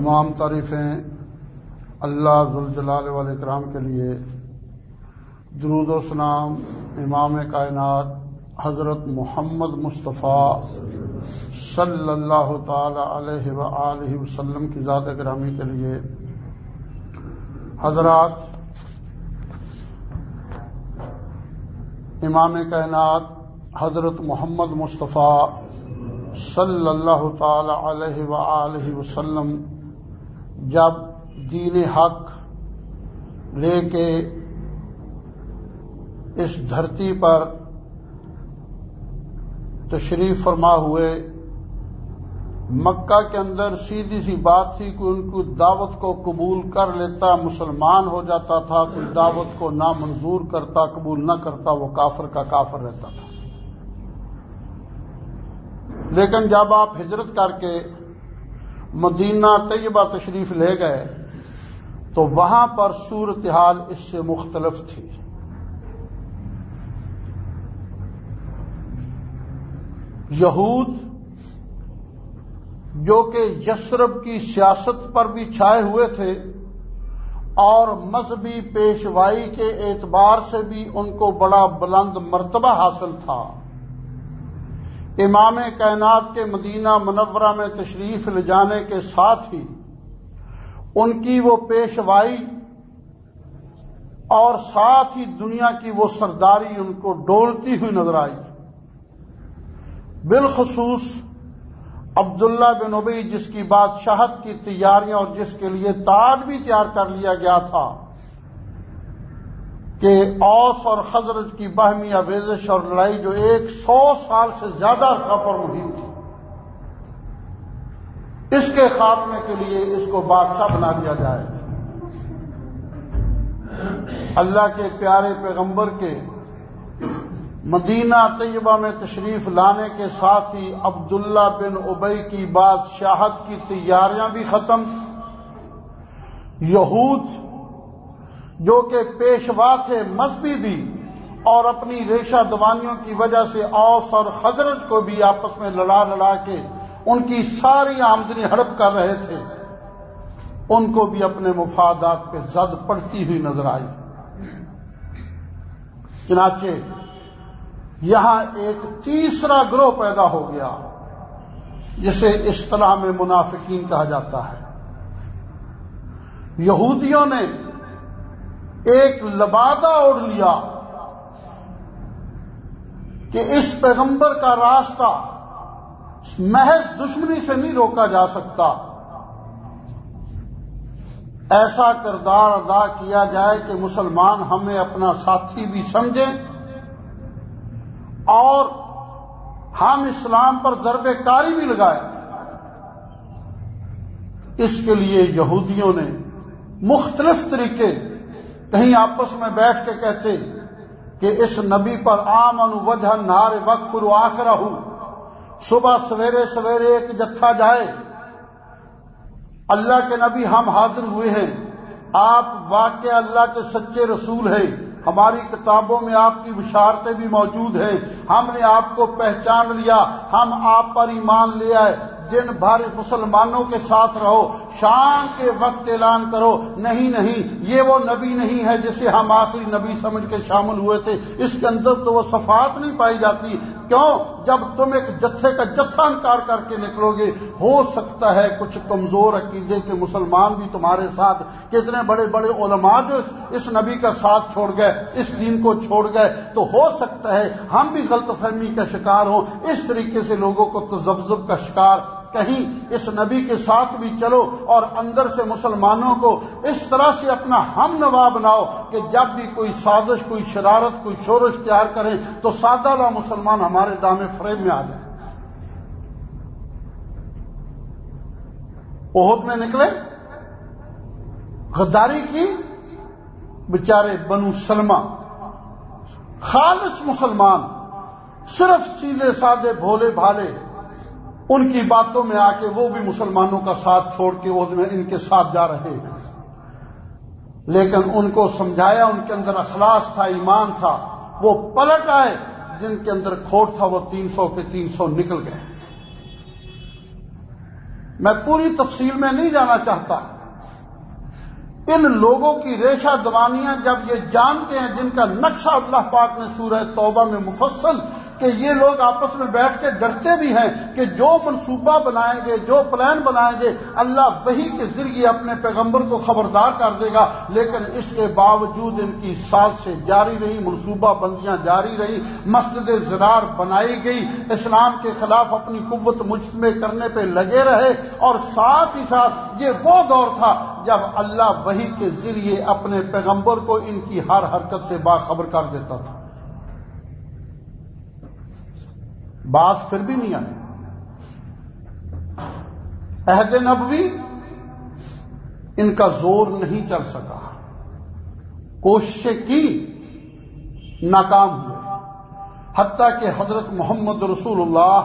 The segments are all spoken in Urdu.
تمام تعریفیں اللہ ذوالجلال والاکرام کے لیے درود و سلام امام کائنات حضرت محمد مصطفیٰ صلی اللہ تعالی علیہ و وسلم کی ذات گرامی کے لیے حضرات امام کائنات حضرت محمد مصطفیٰ صلی اللہ تعالی علیہ و وسلم جب دین حق لے کے اس دھرتی پر تشریف فرما ہوئے، مکہ کے اندر سیدھی سی بات تھی کہ ان کی دعوت کو قبول کر لیتا، مسلمان ہو جاتا تھا، کوئی دعوت کو نہ منظور کرتا، قبول نہ کرتا، وہ کافر کا کافر رہتا تھا۔ لیکن جب آپ ہجرت کر کے مدینہ طیبہ تشریف لے گئے تو وہاں پر صورتحال اس سے مختلف تھی۔ یہود جو کہ یسرب کی سیاست پر بھی چھائے ہوئے تھے اور مذہبی پیشوائی کے اعتبار سے بھی ان کو بڑا بلند مرتبہ حاصل تھا۔ امام کائنات کے مدینہ منورہ میں تشریف لے جانے کے ساتھ ہی ان کی وہ پیشوائی اور ساتھ ہی دنیا کی وہ سرداری ان کو ڈولتی ہوئی نظر آئی۔ بالخصوص عبداللہ بن ابئی جس کی بادشاہت کی تیاریاں اور جس کے لیے تاج بھی تیار کر لیا گیا تھا۔ کہ اوس اور خزرج کی باہمی آویزش اور لڑائی جو ایک سو سال سے زیادہ عرصہ پر محیط تھی۔ اس کے خاتمے کے لیے اس کو بادشاہ بنا دیا جائے۔ اللہ کے پیارے پیغمبر کے مدینہ طیبہ میں تشریف لانے کے ساتھ ہی عبداللہ بن ابئی کی بادشاہت کی تیاریاں بھی ختم۔ یہود جو کہ پیشوا تھے مذہبی بھی، اور اپنی ریشہ دوانیوں کی وجہ سے اوس اور خزرج کو بھی آپس میں لڑا لڑا کے ان کی ساری آمدنی ہڑپ کر رہے تھے۔ ان کو بھی اپنے مفادات پہ زد پڑتی ہوئی نظر آئی۔ چنانچہ، یہاں ایک تیسرا گروہ پیدا ہو گیا، جسے اصطلاح میں منافقین کہا جاتا ہے۔ یہودیوں نے ایک لبادہ اوڑھ لیا کہ اس پیغمبر کا راستہ محض دشمنی سے نہیں روکا جا سکتا۔ ایسا کردار ادا کیا جائے کہ مسلمان ہمیں اپنا ساتھی بھی سمجھیں اور ہم اسلام پر ضرب کاری بھی لگائے اس کے لیے یہودیوں نے مختلف طریقے کہیں آپس میں بیٹھ کے کہتے کہ اس نبی پر عام وجہ نار وقف رو آخرا ہوں صبح سویرے سویرے ایک جتھا جائے۔ اللہ کے نبی ہم حاضر ہوئے ہیں۔ آپ واقع اللہ کے سچے رسول ہیں۔ ہماری کتابوں میں آپ کی بشارتیں بھی موجود ہیں۔ ہم نے آپ کو پہچان لیا۔ ہم آپ پر ایمان لے آئے۔ دن بھر مسلمانوں کے ساتھ رہو، شام کے وقت اعلان کرو، نہیں نہیں، یہ وہ نبی نہیں ہے جسے ہم آخری نبی سمجھ کے شامل ہوئے تھے، اس کے اندر تو وہ صفات نہیں پائی جاتی۔ کیوں؟ جب تم ایک جتھے کا جتھا انکار کر کے نکلو گے، ہو سکتا ہے کچھ کمزور عقیدے کے مسلمان بھی تمہارے ساتھ۔ کتنے بڑے بڑے علماء جو اس نبی کا ساتھ چھوڑ گئے، اس دین کو چھوڑ گئے، تو ہو سکتا ہے ہم بھی غلط فہمی کا شکار ہوں۔ اس طریقے سے لوگوں کو تجبزب کا شکار کہیں اس نبی کے ساتھ بھی چلو اور اندر سے مسلمانوں کو اس طرح سے اپنا ہم نوا بناؤ کہ جب بھی کوئی سازش، کوئی شرارت، کوئی شورش تیار کریں تو سادہ لا مسلمان ہمارے دامے فریم میں آ جائیں عہد میں نکلے۔ غداری کی بیچارے بنو سلمہ۔ خالص مسلمان، صرف سیدھے سادے بھولے بھالے۔ ان کی باتوں میں آ کے وہ بھی مسلمانوں کا ساتھ چھوڑ کے وہ ان کے ساتھ جا رہے ہیں۔ لیکن ان کو سمجھایا، ان کے اندر اخلاص تھا، ایمان تھا۔ وہ پلٹ آئے، جن کے اندر کھوٹ تھا، وہ تین سو کے تین سو نکل گئے۔ میں پوری تفصیل میں نہیں جانا چاہتا۔ ان لوگوں کی ریشہ دوانیاں جب یہ جانتے ہیں، جن کا نقشہ اللہ پاک نے سورہ توبہ میں مفصل کہ یہ لوگ آپس میں بیٹھ کے ڈرتے بھی ہیں کہ جو منصوبہ بنائیں گے، جو پلان بنائیں گے، اللہ وہی کے ذریعے اپنے پیغمبر کو خبردار کر دے گا۔ لیکن اس کے باوجود ان کی ساز سے جاری رہی، منصوبہ بندیاں جاری رہی، مسجد زرار بنائی گئی۔ اسلام کے خلاف اپنی قوت مجتمع کرنے پہ لگے رہے اور ساتھ ہی ساتھ یہ وہ دور تھا جب اللہ وہی کے ذریعے اپنے پیغمبر کو ان کی ہر حرکت سے باخبر کر دیتا تھا۔ باز پھر بھی نہیں آئے۔ عہد نبوی ان کا زور نہیں چل سکا۔ کوششیں کی، ناکام ہوئے۔ حتیٰ کہ حضرت محمد رسول اللہ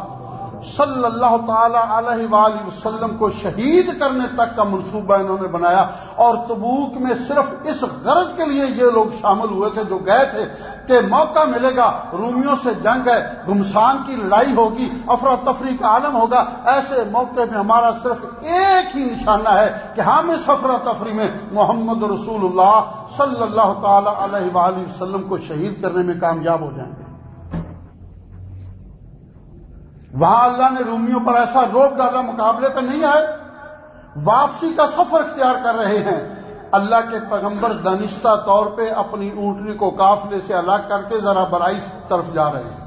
صلی اللہ تعالی علیہ وآلہ وسلم کو شہید کرنے تک کا منصوبہ انہوں نے بنایا اور تبوک میں صرف اس غرض کے لیے یہ لوگ شامل ہوئے تھے جو گئے تھے کہ موقع ملے گا، رومیوں سے جنگ ہے، گمسان کی لڑائی ہوگی افراتفری کا عالم ہوگا، ایسے موقع میں ہمارا صرف ایک ہی نشانہ ہے کہ ہم اس افراتفری میں محمد رسول اللہ صلی اللہ تعالی علیہ وآلہ وسلم کو شہید کرنے میں کامیاب ہو جائیں گے۔ وہاں اللہ نے رومیوں پر ایسا روک ڈالا، مقابلے پہ نہیں آئے، واپسی کا سفر اختیار کر رہے ہیں۔ اللہ کے پیغمبر دانشتہ طور پہ اپنی اونٹنی کو قافلے سے الگ کر کے ذرا برائی طرف جا رہے ہیں۔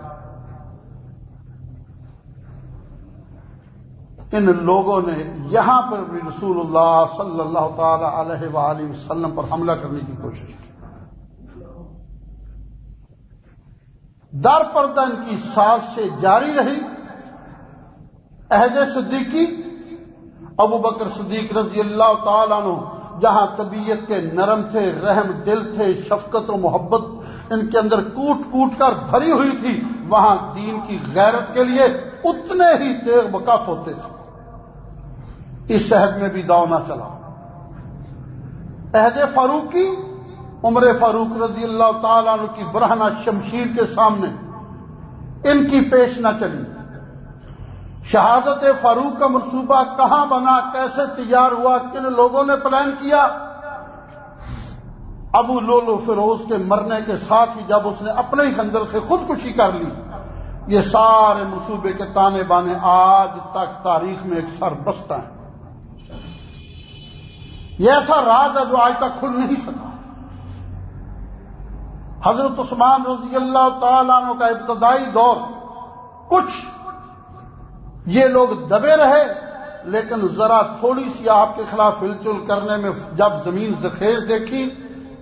ان لوگوں نے یہاں پر بھی رسول اللہ صلی اللہ تعالی علیہ وآلہ وسلم پر حملہ کرنے کی کوشش کی۔ در پردہ ان کی ساز سے جاری رہی۔ عہد صدیقی، ابو بکر صدیق رضی اللہ تعالیٰ عنہ جہاں طبیعت کے نرم تھے، رحم دل تھے، شفقت و محبت ان کے اندر کوٹ کوٹ کر بھری ہوئی تھی، وہاں دین کی غیرت کے لیے اتنے ہی تیغ بکف ہوتے تھے۔ اس شہد میں بھی داؤ نہ چلا عہد فاروقی، عمر فاروق رضی اللہ تعالیٰ عنہ کی برہنہ شمشیر کے سامنے ان کی پیش نہ چلی۔ شہادت فاروق کا منصوبہ کہاں بنا؟ کیسے تیار ہوا؟ کن لوگوں نے پلان کیا؟ ابو لولو فیروز کے مرنے کے ساتھ ہی جب اس نے اپنے ہی خندر سے خودکشی کر لی، یہ سارے منصوبے کے تانے بانے آج تک تاریخ میں ایک سر بستا ہے یہ ایسا راز ہے جو آج تک کھل نہیں سکا۔ حضرت عثمان رضی اللہ تعالیٰ عنہ کا ابتدائی دور کچھ یہ لوگ دبے رہے، لیکن ذرا تھوڑی سی آپ کے خلاف ہلچل کرنے میں جب زمین زخیز دیکھی،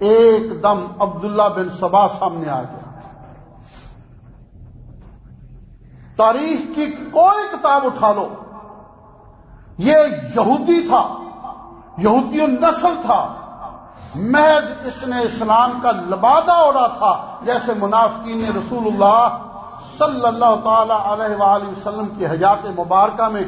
ایک دم عبداللہ بن سبا سامنے آ گیا۔ تاریخ کی کوئی کتاب اٹھا لو۔ یہ یہودی تھا، یہودی نسل تھا۔ محض اس نے اسلام کا لبادہ اڑا تھا، جیسے منافقین رسول اللہ صلی اللہ تعالی علیہ وآلہ وسلم کی حیات مبارکہ میں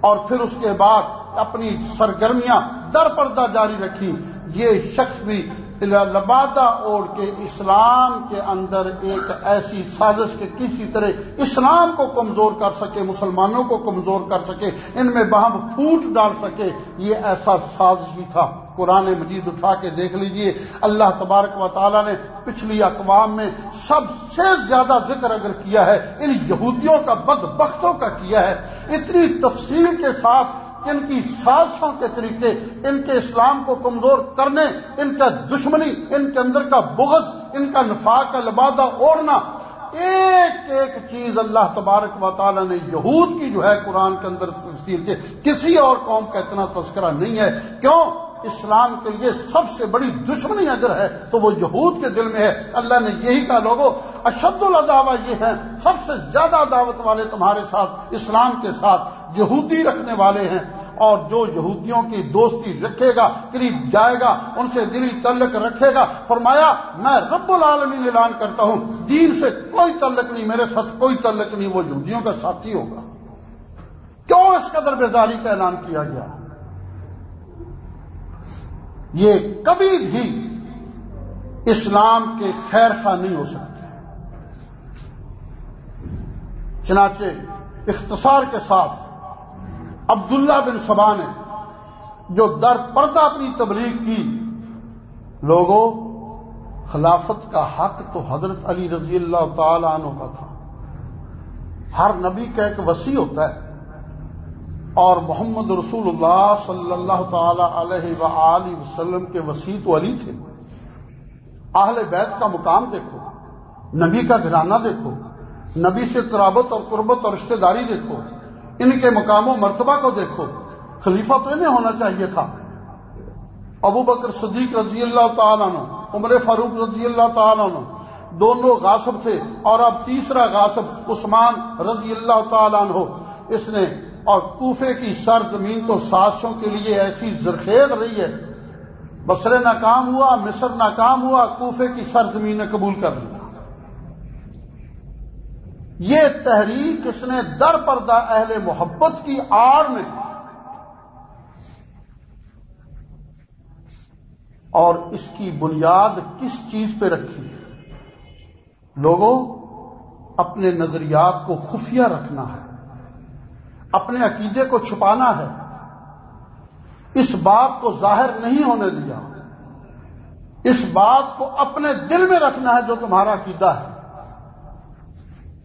اور پھر اس کے بعد اپنی سرگرمیاں در پردہ جاری رکھی، یہ شخص بھی لبادہ اوڑ کے اسلام کے اندر ایک ایسی سازش کے کسی طرح اسلام کو کمزور کر سکے، مسلمانوں کو کمزور کر سکے، ان میں بہم پھوٹ ڈال سکے، یہ ایسا سازش ہی تھا۔ قرآن مجید اٹھا کے دیکھ لیجیے۔ اللہ تبارک و تعالیٰ نے پچھلی اقوام میں سب سے زیادہ ذکر اگر کیا ہے، ان یہودیوں کا، بدبختوں کا کیا ہے۔ اتنی تفصیل کے ساتھ ان کی سازشوں کے طریقے، ان کے اسلام کو کمزور کرنے، ان کا دشمنی، ان کے اندر کا بغض، ان کا نفاق کا لبادہ اوڑھنا، ایک ایک چیز اللہ تبارک و تعالی نے یہود کی جو ہے قرآن کے اندر تفصیل کے کسی اور قوم کا اتنا تذکرہ نہیں ہے۔ کیوں؟ اسلام کے لیے سب سے بڑی دشمنی اگر ہے تو وہ یہود کے دل میں ہے۔ اللہ نے یہی کہا لوگوں اشد الداوا یہ ہیں، سب سے زیادہ دعوت والے تمہارے ساتھ، اسلام کے ساتھ، یہودی رکھنے والے ہیں۔ اور جو یہودیوں کی دوستی رکھے گا، قریب جائے گا، ان سے دلی تعلق رکھے گا۔ فرمایا، میں رب العالمین اعلان کرتا ہوں، دین سے کوئی تعلق نہیں، میرے ساتھ کوئی تعلق نہیں، وہ یہودیوں کا ساتھی ہوگا۔ کیوں اس قدر بیزاری کا اعلان کیا گیا؟ یہ کبھی بھی اسلام کے خیر خواہ نہیں ہو سکتے چنانچہ اختصار کے ساتھ عبداللہ بن سبا نے جو در پردہ اپنی تبلیغ کی۔ لوگوں، خلافت کا حق تو حضرت علی رضی اللہ تعالی عنہ کا تھا۔ ہر نبی کا ایک وسیع ہوتا ہے۔ اور محمد رسول اللہ صلی اللہ تعالی علیہ و وسلم کے وسیع تو علی تھے۔ اہل بیت کا مقام دیکھو، نبی کا گھرانہ دیکھو، نبی سے قرابت اور قربت اور رشتہ داری دیکھو۔ ان کے مقام و مرتبہ کو دیکھو۔ خلیفہ تو انہیں ہونا چاہیے تھا۔ ابو بکر صدیق رضی اللہ تعالیٰ عنہ، عمر فاروق رضی اللہ تعالیٰ عنہ، دونوں غاصب تھے۔ اور اب تیسرا غاصب عثمان رضی اللہ تعالیٰ عنہ۔ اس نے اور کوفے کی سرزمین تو سازشوں کے لیے ایسی زرخیز رہی ہے۔ بسرے ناکام ہوا، مصر ناکام ہوا، کوفے کی سرزمین نے قبول کر لیا یہ تحریک اس نے در پردہ اہل محبت کی آڑ میں۔ اور اس کی بنیاد کس چیز پہ رکھی ہے؟ لوگوں، اپنے نظریات کو خفیہ رکھنا ہے، اپنے عقیدے کو چھپانا ہے۔ اس بات کو ظاہر نہیں ہونے دیا۔ اس بات کو اپنے دل میں رکھنا ہے جو تمہارا عقیدہ ہے۔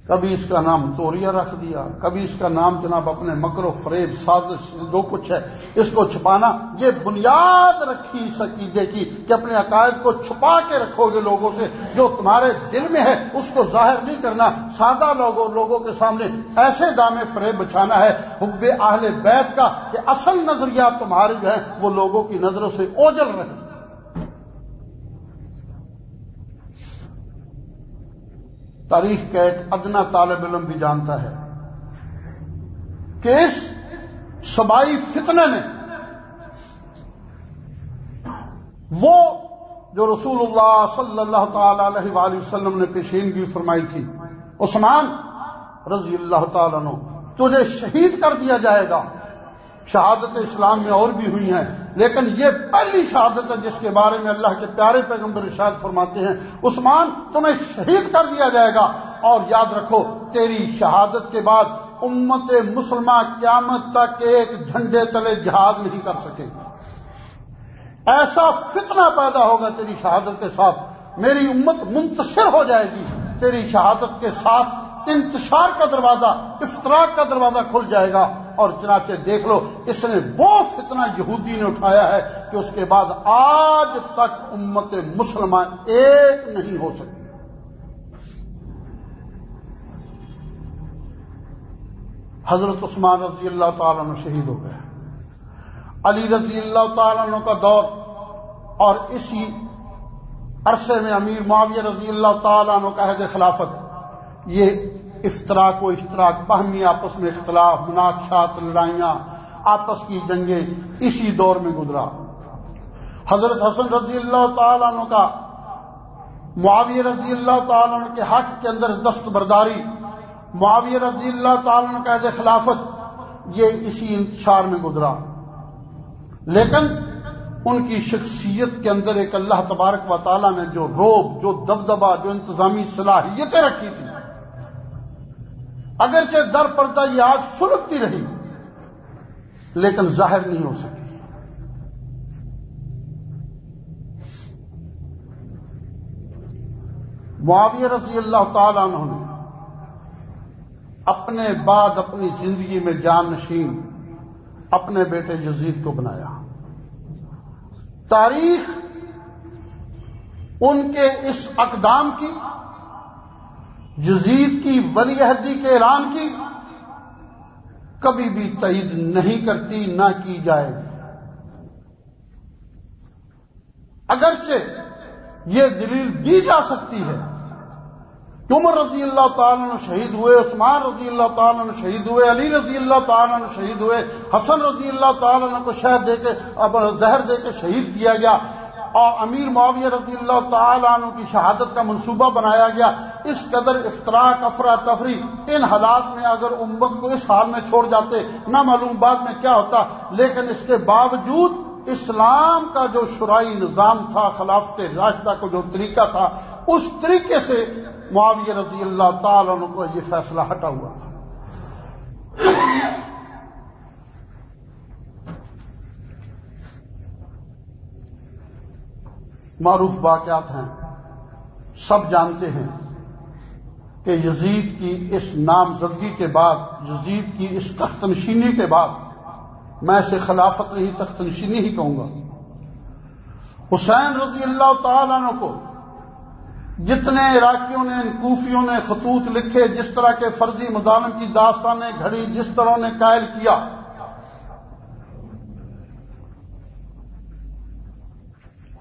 کبھی اس کا نام توریا رکھ دیا، کبھی اس کا نام جناب اپنے مکر و فریب، سازش، جو کچھ ہے، اس کو چھپانا، یہ بنیاد رکھی اس عقیدے کی کہ اپنے عقائد کو چھپا کے رکھو گے لوگوں سے، جو تمہارے دل میں ہے، اس کو ظاہر نہیں کرنا۔ سادہ لوگوں لوگوں کے سامنے ایسے دام فریب بچانا ہے حب اہل بیت کا کہ اصل نظریات تمہارے جو ہیں وہ لوگوں کی نظروں سے اوجل رہے۔ تاریخ کا ایک ادنا طالب علم بھی جانتا ہے کہ اس سبائی فتنے نے وہ جو رسول اللہ صلی اللہ تعالی علیہ وآلہ وسلم نے پیشینگی فرمائی تھی، عثمان رضی اللہ تعالیٰ عنہ، تجھے شہید کر دیا جائے گا۔ شہادت اسلام میں اور بھی ہوئی ہیں۔ لیکن یہ پہلی شہادت ہے جس کے بارے میں اللہ کے پیارے پیغمبر ارشاد فرماتے ہیں، عثمان تمہیں شہید کر دیا جائے گا۔ اور یاد رکھو، تیری شہادت کے بعد امت مسلمہ قیامت تک ایک جھنڈے تلے جہاد نہیں کر سکے گا۔ ایسا فتنہ پیدا ہوگا تیری شہادت کے ساتھ۔ میری امت منتشر ہو جائے گی۔ تیری شہادت کے ساتھ انتشار کا دروازہ افطراک کا دروازہ کھل جائے گا۔ اور چنانچہ دیکھ لو، اس نے وہ فتنہ یہودی نے اٹھایا ہے کہ اس کے بعد آج تک امت مسلمان ایک نہیں ہو سکی حضرت عثمان رضی اللہ تعالیٰ نے شہید ہو گئے۔ علی رضی اللہ تعالیٰ کا دور۔ اور اسی عرصے میں امیر معاویہ رضی اللہ تعالیٰ عنہ کا عہد خلافت۔ یہ افطراک و اشتراک باہمی آپس میں اختلاف، مناقشات، لڑائیاں، آپس کی جنگیں اسی دور میں گزرا۔ حضرت حسن رضی اللہ تعالیٰ عنہ کا، معاویہ رضی اللہ تعالیٰ عنہ کے حق کے اندر دستبرداری معاویہ رضی اللہ تعالیٰ عنہ کا خلافت، یہ اسی انتشار میں گزرا۔ لیکن ان کی شخصیت کے اندر ایک اللہ تبارک و تعالیٰ نے جو روب، جو دبدبا جو انتظامی صلاحیتیں رکھی تھی اگرچہ در پردہ یہ آج سلگتی رہی لیکن ظاہر نہیں ہو سکی۔ معاویہ رضی اللہ تعالی عنہ نے اپنے بعد اپنی زندگی میں جان نشین اپنے بیٹے یزید کو بنایا۔ تاریخ ان کے اس اقدام کی یزید کی ولی عہدی کے اعلان کی کبھی بھی تعید نہیں کرتی، نہ کی جائے گی۔ اگرچہ یہ دلیل دی جا سکتی ہے کہ عمر رضی اللہ تعالیٰ نے شہید ہوئے، عثمان رضی اللہ تعالیٰ نے شہید ہوئے، علی رضی اللہ تعالیٰ نے شہید ہوئے، حسن رضی اللہ تعالیٰ نے کو شہر دے کے زہر دے کے شہید کیا گیا۔ اور امیر معاویہ رضی اللہ تعالیٰ عنہ کی شہادت کا منصوبہ بنایا گیا۔ اس قدر افطراک افرا تفری ان حالات میں اگر امت کو اس حال میں چھوڑ جاتے نہ معلوم بعد میں کیا ہوتا، لیکن اس کے باوجود اسلام کا جو شرائی نظام تھا، خلافت راشدہ کو جو طریقہ تھا، اس طریقے سے معاویہ رضی اللہ تعالیٰ عنہ کو یہ فیصلہ ہٹا ہوا تھا۔ معروف واقعات ہیں۔ سب جانتے ہیں کہ یزید کی اس نامزدگی کے بعد، یزید کی اس تخت نشینی کے بعد، میں اسے خلافت نہیں تخت نشینی ہی کہوں گا۔ حسین رضی اللہ تعالیٰ عنہ کو جتنے عراقیوں نے، کوفیوں نے خطوط لکھے، جس طرح کے فرضی مدالم کی داستانیں گھڑی، جس طرح نے قائل کیا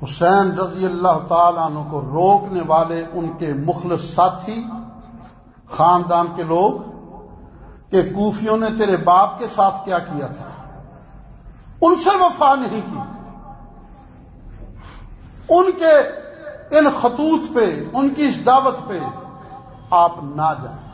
حسین رضی اللہ تعالیٰ عنہ کو روکنے والے ان کے مخلص ساتھی، خاندان کے لوگ، کہ کوفیوں نے تیرے باپ کے ساتھ کیا کیا تھا؟ ان سے وفا نہیں کی۔ ان کے ان خطوط پہ، ان کی اس دعوت پہ آپ نہ جائیں۔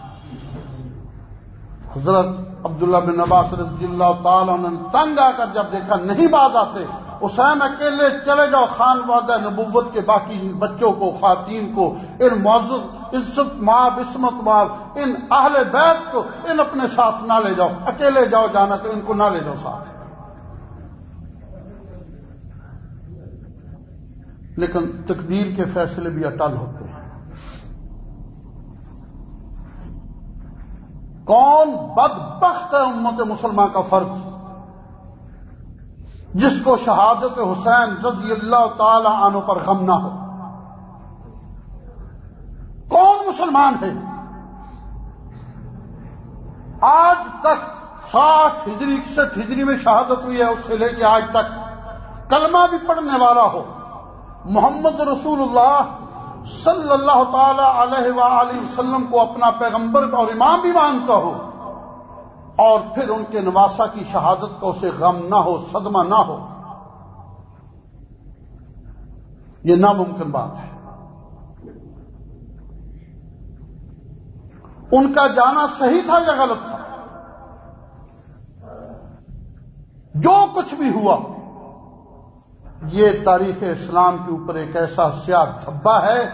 حضرت عبداللہ بن عباس رضی اللہ تعالیٰ نے تنگ آ کر جب دیکھا نہیں بات آتے حسین اکیلے چلے جاؤ، خان وادہ نبوت کے باقی بچوں کو، خواتین کو، ان معزز، عزت ماب عصمت ماب ان اہل بیت کو، ان اپنے ساتھ نہ لے جاؤ۔ اکیلے جاؤ جانا تو ان کو نہ لے جاؤ ساتھ۔ لیکن تقدیر کے فیصلے بھی اٹل ہوتے ہیں۔ کون بد بخت ہے امت مسلمان کا فرض؟ جس کو شہادت حسین رضی اللہ تعالی عنہ پر غم نہ ہو۔ کون مسلمان ہے؟ آج تک ساٹھ ہجری، اکسٹھ ہجری میں شہادت ہوئی ہے، اس سے لے کے آج تک کلمہ بھی پڑھنے والا ہو۔ محمد رسول اللہ صلی اللہ تعالی علیہ وآلہ وسلم کو اپنا پیغمبر اور امام بھی مانتا ہو اور پھر ان کے نواسا کی شہادت کا اسے غم نہ ہو، صدمہ نہ ہو۔ یہ ناممکن بات ہے۔ ان کا جانا صحیح تھا یا غلط تھا؟ جو کچھ بھی ہوا، یہ تاریخ اسلام کے اوپر ایک ایسا سیاہ دھبا ہے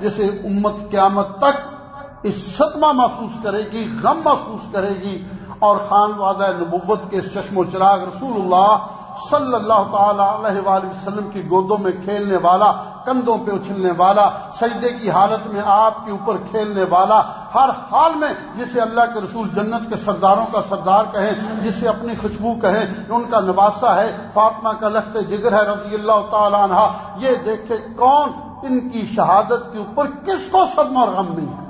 جسے امت قیامت تک اس صدمہ محسوس کرے گی، غم محسوس کرے گی۔ اور خان وادہ نبوت کے چشم و چراغ رسول اللہ صلی اللہ تعالی علیہ وآلہ وسلم کی گودوں میں کھیلنے والا، کندھوں پہ اچھلنے والا، سجدے کی حالت میں آپ کے اوپر کھیلنے والا، ہر حال میں جسے اللہ کے رسول جنت کے سرداروں کا سردار کہیں، جسے اپنی خوشبو کہیں، ان کا نواسا ہے، فاطمہ کا لخت جگر ہے رضی اللہ تعالی عنہ، یہ دیکھے کون ان کی شہادت کے اوپر کس کو صدمہ اور غم نہیں ہے۔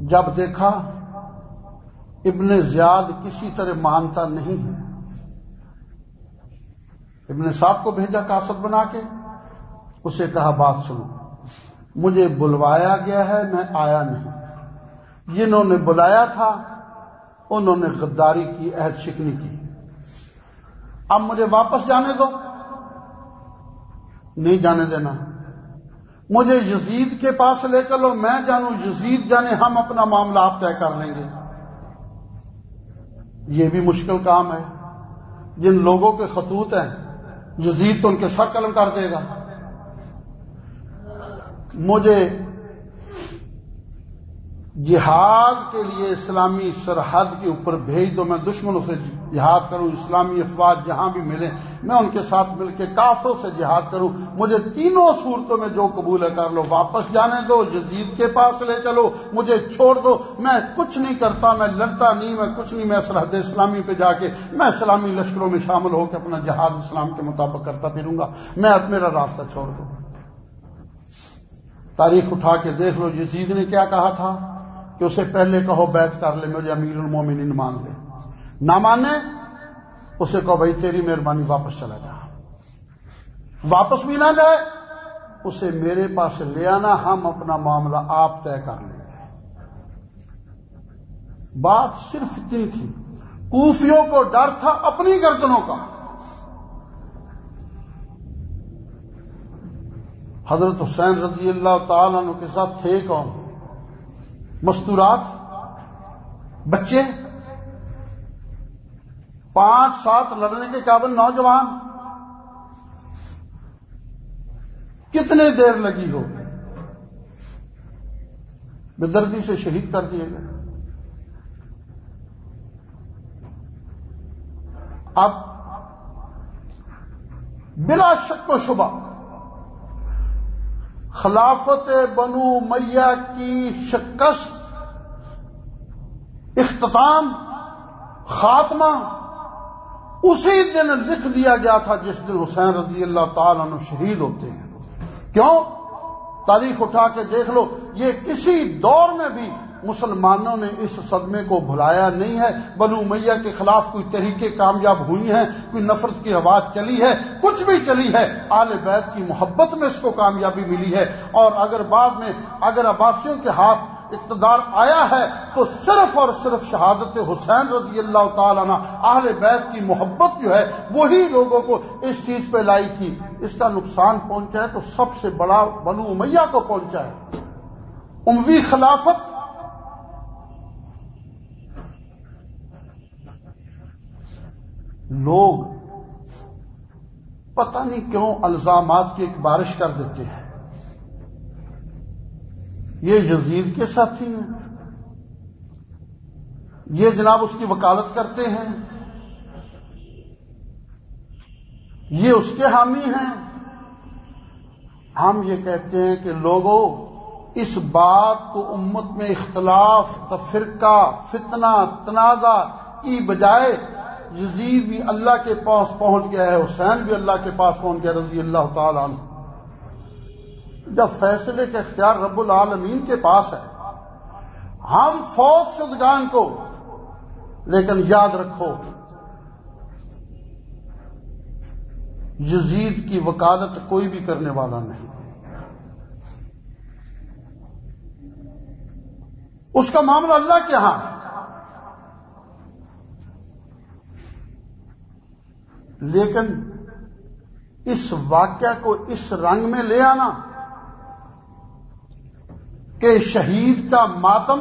جب دیکھا ابن زیاد کسی طرح مانتا نہیں ہے۔ ابن صاحب کو بھیجا کاسب بنا کے۔ اسے کہا، بات سنو۔ مجھے بلوایا گیا ہے، میں آیا نہیں۔ جنہوں نے بلایا تھا، انہوں نے غداری کی، عہد شکنی کی۔ اب مجھے واپس جانے دو۔ نہیں جانے دینا۔ مجھے یزید کے پاس لے چلو، میں جانوں، یزید جانے، ہم اپنا معاملہ آپ طے کر لیں گے۔ یہ بھی مشکل کام ہے۔ جن لوگوں کے خطوط ہیں، یزید تو ان کے سر قلم کر دے گا۔ مجھے جہاد کے لیے اسلامی سرحد کے اوپر بھیج دو، میں دشمنوں سے جہاد کروں، اسلامی افواج جہاں بھی ملے، میں ان کے ساتھ مل کے کافروں سے جہاد کروں۔ مجھے تینوں صورتوں میں جو قبول ہے کر لو، واپس جانے دو جزید کے پاس لے چلو، مجھے چھوڑ دو۔ میں کچھ نہیں کرتا، میں لڑتا نہیں، میں کچھ نہیں، میں سرحد اسلامی پہ جا کے میں اسلامی لشکروں میں شامل ہو کے اپنا جہاد اسلام کے مطابق کرتا پھروں گا۔ میں میرا راستہ چھوڑ دوں۔ تاریخ اٹھا کے دیکھ لو، یزید نے کیا کہا تھا؟ کہ اسے پہلے کہو بیت کر لے مجھے امیر المومنین مان لے۔ نہ مانے، اسے کہو بھائی تیری مہربانی واپس چلا جا۔ واپس بھی نہ جائے، اسے میرے پاس لے آنا، ہم اپنا معاملہ آپ طے کر لیں گے۔ بات صرف اتنی تھی۔ کوفیوں کو ڈر تھا اپنی گردنوں کا۔ حضرت حسین رضی اللہ تعالی عنہ کے ساتھ تھے کون؟ مستورات، بچے، پانچ سات لڑنے کے قابل نوجوان، کتنے دیر لگی ہو؟ بدردی سے شہید کر دیے گئے۔ اب بلا شک و شبہ خلافت بنو میاں کی شکست اختتام، خاتمہ، اسی دن لکھ دیا گیا تھا جس دن حسین رضی اللہ تعالیٰ عنہ شہید ہوتے ہیں۔ کیوں؟ تاریخ اٹھا کے دیکھ لو، یہ کسی دور میں بھی مسلمانوں نے اس صدمے کو بھلایا نہیں ہے۔ بنو میاں کے خلاف کوئی طریقے کامیاب ہوئی ہیں، کوئی نفرت کی آواز چلی ہے، کچھ بھی چلی ہے۔ آل بیت کی محبت میں اس کو کامیابی ملی ہے۔ اور اگر بعد میں، اگر عباسیوں کے ہاتھ اقتدار آیا ہے تو صرف اور صرف شہادت حسین رضی اللہ تعالیٰ عنہ، اہل بیت کی محبت جو ہے، وہی لوگوں کو اس چیز پہ لائی تھی۔ اس کا نقصان پہنچا ہے تو سب سے بڑا بنو امیہ کو پہنچا ہے۔ اموی خلافت۔ لوگ پتہ نہیں کیوں الزامات کی ایک بارش کر دیتے ہیں۔ یہ یزید کے ساتھی ہیں۔ یہ جناب اس کی وکالت کرتے ہیں۔ یہ اس کے حامی ہیں۔ ہم یہ کہتے ہیں کہ لوگوں اس بات کو امت میں اختلاف، تفرقہ، فتنہ، تنازع کی بجائے یزید بھی اللہ کے پاس پہنچ گیا ہے، حسین بھی اللہ کے پاس پہنچ گیا، رضی اللہ تعالیٰ عنہ۔ جب فیصلے کا اختیار رب العالمین کے پاس ہے، ہم فوج شدگان کو، لیکن یاد رکھو، یزید کی وکالت کوئی بھی کرنے والا نہیں۔ اس کا معاملہ اللہ کے ہاں۔ لیکن اس واقعہ کو اس رنگ میں لے آنا کہ شہید کا ماتم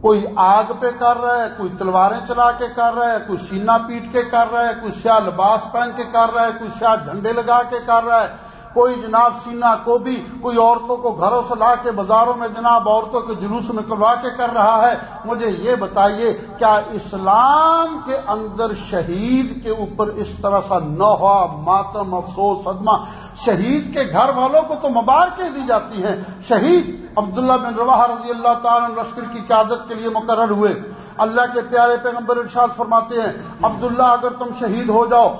کوئی آگ پہ کر رہا ہے، کوئی تلواریں چلا کے کر رہا ہے، کوئی سینا پیٹ کے کر رہا ہے، کوئی سیاہ لباس پہن کے کر رہا ہے، کوئی سیاہ جھنڈے لگا کے کر رہا ہے۔ کوئی جناب سینا کو بھی کوئی عورتوں کو گھروں سے لا کے بازاروں میں جناب عورتوں کے جلوس نکلوا کے کر رہا ہے۔ مجھے یہ بتائیے، کیا اسلام کے اندر شہید کے اوپر اس طرح سا نوحا ماتم، افسوس، صدمہ شہید کے گھر والوں کو تو مبارکیں دی جاتی ہیں۔ شہید عبداللہ بن روا رضی اللہ تعالیٰ لشکر کی قیادت کے لیے مقرر ہوئے۔ اللہ کے پیارے پیغمبر ارشاد فرماتے ہیں، عبداللہ اگر تم شہید ہو جاؤ،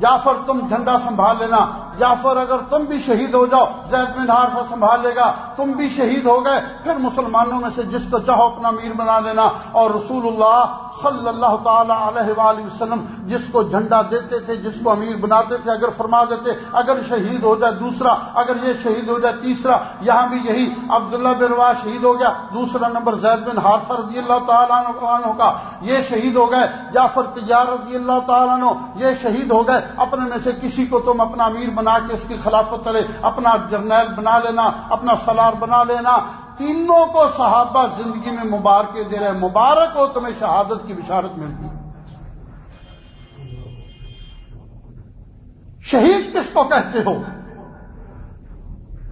جعفر تم جھنڈا سنبھال لینا۔ جعفر اگر تم بھی شہید ہو جاؤ، زید بن ہار سے سنبھال لے گا۔ تم بھی شہید ہو گئے، پھر مسلمانوں میں سے جس کو چاہو اپنا میر بنا لینا۔ اور رسول اللہ صلی اللہ تعالی علیہ وآلہ وسلم جس کو جھنڈا دیتے تھے، جس کو امیر بناتے تھے، اگر فرما دیتے، اگر شہید ہو جائے دوسرا، اگر یہ شہید ہو جائے تیسرا، یہاں بھی یہی عبداللہ بن روا شہید ہو گیا، دوسرا نمبر زید بن ہارفر رضی اللہ تعالیٰ عنہ کا، یہ شہید ہو گئے، جعفر تجار رضی اللہ تعالیٰ عنہ، یہ شہید ہو گئے، اپنے میں سے کسی کو تم اپنا امیر بنا کے اس کی خلافت کرے، اپنا جرنیل بنا لینا، اپنا سلار بنا لینا تینوں کو صحابہ زندگی میں مبارکیں دے رہے مبارک ہو تمہیں شہادت کی بشارت ملتی۔ شہید کس کو کہتے ہو؟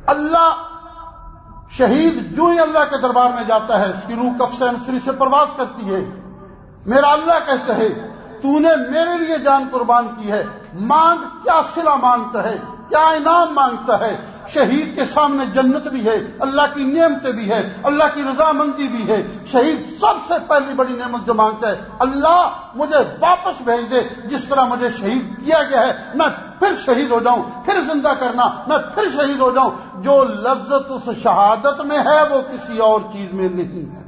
اللہ شہید جو ہی اللہ کے دربار میں جاتا ہے، اس کی روح کف سے سے پرواز کرتی ہے۔ میرا اللہ کہتا ہے تو نے میرے لیے جان قربان کی ہے۔ مانگ کیا سلا مانگتا ہے؟ کیا انعام مانگتا ہے؟ شہید کے سامنے جنت بھی ہے، اللہ کی نعمتیں بھی ہے اللہ کی رضامندی بھی ہے شہید سب سے پہلی بڑی نعمت جو مانگتا ہے، اللہ مجھے واپس بھیج دے، جس طرح مجھے شہید کیا گیا ہے، میں پھر شہید ہو جاؤں، پھر زندہ کرنا، میں پھر شہید ہو جاؤں۔ جو لذت اس شہادت میں ہے، وہ کسی اور چیز میں نہیں ہے۔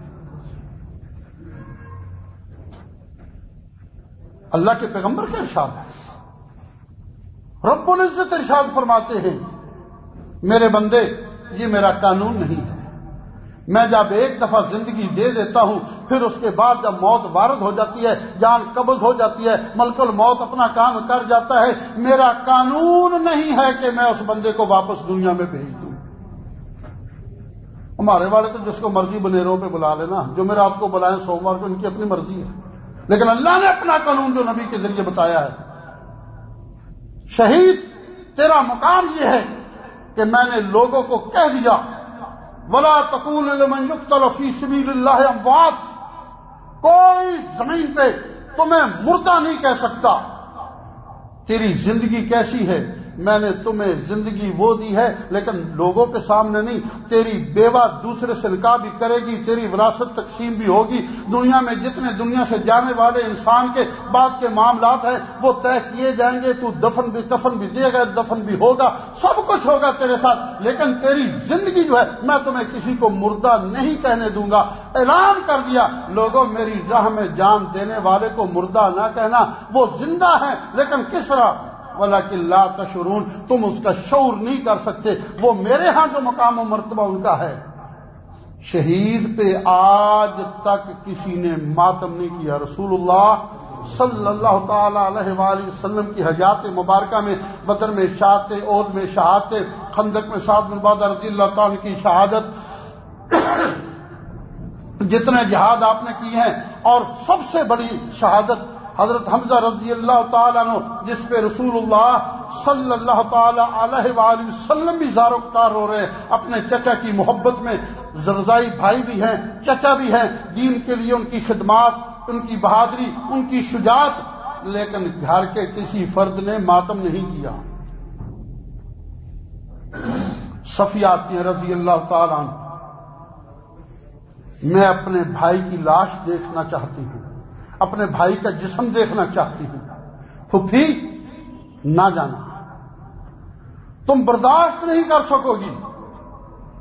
اللہ کے پیغمبر کا ارشاد ہے۔ رب العزت ارشاد فرماتے ہیں میرے بندے، یہ میرا قانون نہیں ہے۔ میں جب ایک دفعہ زندگی دے دیتا ہوں، پھر اس کے بعد جب موت وارد ہو جاتی ہے، جان قبض ہو جاتی ہے، ملک الموت اپنا کام کر جاتا ہے، میرا قانون نہیں ہے کہ میں اس بندے کو واپس دنیا میں بھیج دوں۔ ہمارے والے تو جس کو مرضی بنیروں پہ بلا لینا، جو میرا آپ کو بلائیں سوموار کو ان کی اپنی مرضی ہے۔ لیکن اللہ نے اپنا قانون جو نبی کے ذریعے بتایا ہے، شہید، تیرا مقام یہ ہے کہ میں نے لوگوں کو کہہ دیا، ولا تقول لمن يقتل في سبيل اللہ اموات کوئی زمین پہ تمہیں مردہ نہیں کہہ سکتا۔ تیری زندگی کیسی ہے؟ میں نے تمہیں زندگی وہ دی ہے، لیکن لوگوں کے سامنے نہیں، تیری بیوہ دوسرے سے نکاح بھی کرے گی، تیری وراثت تقسیم بھی ہوگی۔ دنیا میں جتنے دنیا سے جانے والے انسان کے بعد کے معاملات ہیں، وہ طے کیے جائیں گے۔ تو دفن بھی دفن بھی دے گا، دفن بھی ہوگا، سب کچھ ہوگا تیرے ساتھ۔ لیکن تیری زندگی جو ہے، میں تمہیں کسی کو مردہ نہیں کہنے دوں گا۔ اعلان کر دیا، لوگوں، میری راہ میں جان دینے والے کو مردہ نہ کہنا۔ وہ زندہ ہے لیکن کس طرح والا لا تشرون تم اس کا شعور نہیں کر سکتے۔ وہ میرے ہاں جو مقام و مرتبہ ان کا ہے۔ شہید پہ آج تک کسی نے ماتم نہیں کیا۔ رسول اللہ صلی اللہ تعالی علیہ وآلہ وسلم کی حیات مبارکہ میں بدر میں شہادت عود میں شہادت خندق میں سعد بن بادر رضی اللہ تعالی کی شہادت۔ جتنے جہاد آپ نے کی ہیں اور سب سے بڑی شہادت حضرت حمزہ رضی اللہ تعالیٰ عنہ، جس پہ رسول اللہ صلی اللہ تعالی علیہ وآلہ وسلم بھی زارو کتار ہو رہے ہیں، اپنے چچا کی محبت میں زرزائی بھائی بھی ہیں، چچا بھی ہیں، دین کے لیے ان کی خدمات، ان کی بہادری، ان کی شجاعت، لیکن گھر کے کسی فرد نے ماتم نہیں کیا۔ صفیاتی ہیں رضی اللہ تعالیٰ عنہ، میں اپنے بھائی کی لاش دیکھنا چاہتی ہوں۔ اپنے بھائی کا جسم دیکھنا چاہتی ہوں۔ پھپھی نہ جانا۔ تم برداشت نہیں کر سکو گی۔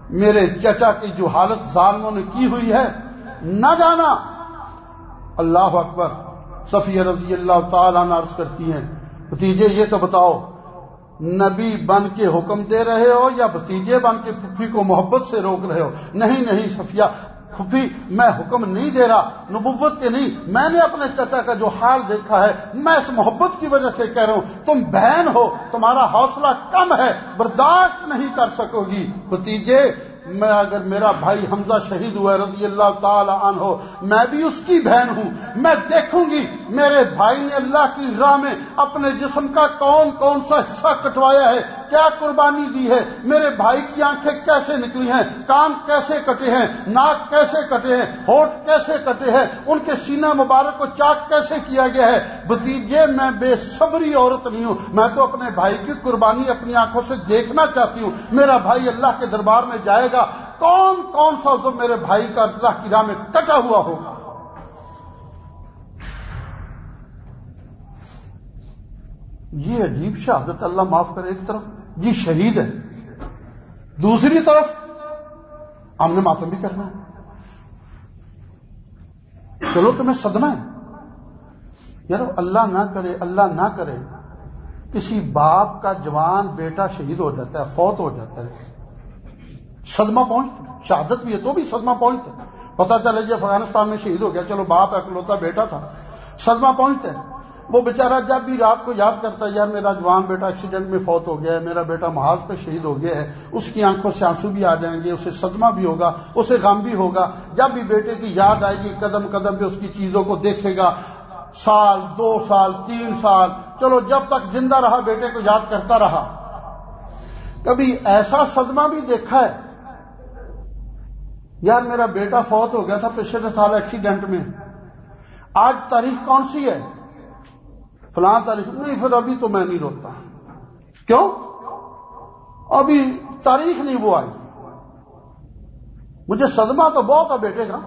میرے چچا کی جو حالت ظالموں نے کی ہوئی ہے، نہ جانا۔ اللہ اکبر، صفیہ رضی اللہ تعالیٰ عرض کرتی ہیں، بھتیجے، یہ تو بتاؤ، نبی بن کے حکم دے رہے ہو یا بھتیجے بن کے پھپھی کو محبت سے روک رہے ہو؟ نہیں نہیں، صفیہ پھپھی میں حکم نہیں دے رہا، نبوت کے نہیں، میں نے اپنے چچا کا جو حال دیکھا ہے، میں اس محبت کی وجہ سے کہہ رہا ہوں، تم بہن ہو، تمہارا حوصلہ کم ہے، برداشت نہیں کر سکو گی۔ بتیجے میں اگر میرا بھائی حمزہ شہید ہوا رضی اللہ تعالی عنہ، میں بھی اس کی بہن ہوں، میں دیکھوں گی، میرے بھائی نے اللہ کی راہ میں اپنے جسم کا کون کون سا حصہ کٹوایا ہے کیا قربانی دی ہے؟ میرے بھائی کی آنکھیں کیسے نکلی ہیں؟ کان کیسے کٹے ہیں؟ ناک کیسے کٹے ہیں؟ ہوٹ کیسے کٹے ہیں؟ ان کے سینہ مبارک کو چاک کیسے کیا گیا ہے؟ بتیجے میں بے صبری عورت نہیں ہوں۔ میں تو اپنے بھائی کی قربانی اپنی آنکھوں سے دیکھنا چاہتی ہوں۔ میرا بھائی اللہ کے دربار میں جائے گا۔ کون کون سا عزم میرے بھائی کا اللہ کی راہ میں کٹا ہوا ہوگا؟ یہ عجیب شہادت اللہ معاف کرے ایک طرف جی شہید ہے۔ دوسری طرف، ہم نے ماتم بھی کرنا ہے۔ چلو تمہیں صدمہ ہے۔ یار، اللہ نہ کرے، اللہ نہ کرے، کسی باپ کا جوان بیٹا شہید ہو جاتا ہے، فوت ہو جاتا ہے۔ صدمہ پہنچتا شہادت بھی ہے تو بھی صدمہ پہنچتا ہے پتا چلے جی افغانستان میں شہید ہو گیا، چلو باپ اکلوتا بیٹا تھا۔ صدمہ پہنچتا ہے۔ وہ بیچارہ جب بھی رات کو یاد کرتا ہے، یار میرا جوان بیٹا ایکسیڈنٹ میں فوت ہو گیا ہے، میرا بیٹا محاذ پہ شہید ہو گیا ہے، اس کی آنکھوں سے آنسو بھی آ جائیں گے، اسے صدمہ بھی ہوگا، اسے غم بھی ہوگا۔ جب بھی بیٹے کی یاد آئے گی، قدم قدم پہ اس کی چیزوں کو دیکھے گا، سال، دو سال، تین سال، چلو جب تک زندہ رہا، بیٹے کو یاد کرتا رہا۔ کبھی ایسا صدمہ بھی دیکھا ہے، یار میرا بیٹا فوت ہو گیا تھا پچھلے سال ایکسیڈنٹ میں۔ آج تاریخ کون سی ہے؟ فلاں تاریخ نہیں، پھر ابھی تو میں نہیں روتا۔ کیوں؟ ابھی تاریخ نہیں وہ آئی۔ مجھے صدمہ تو بہت ہے بیٹے کا۔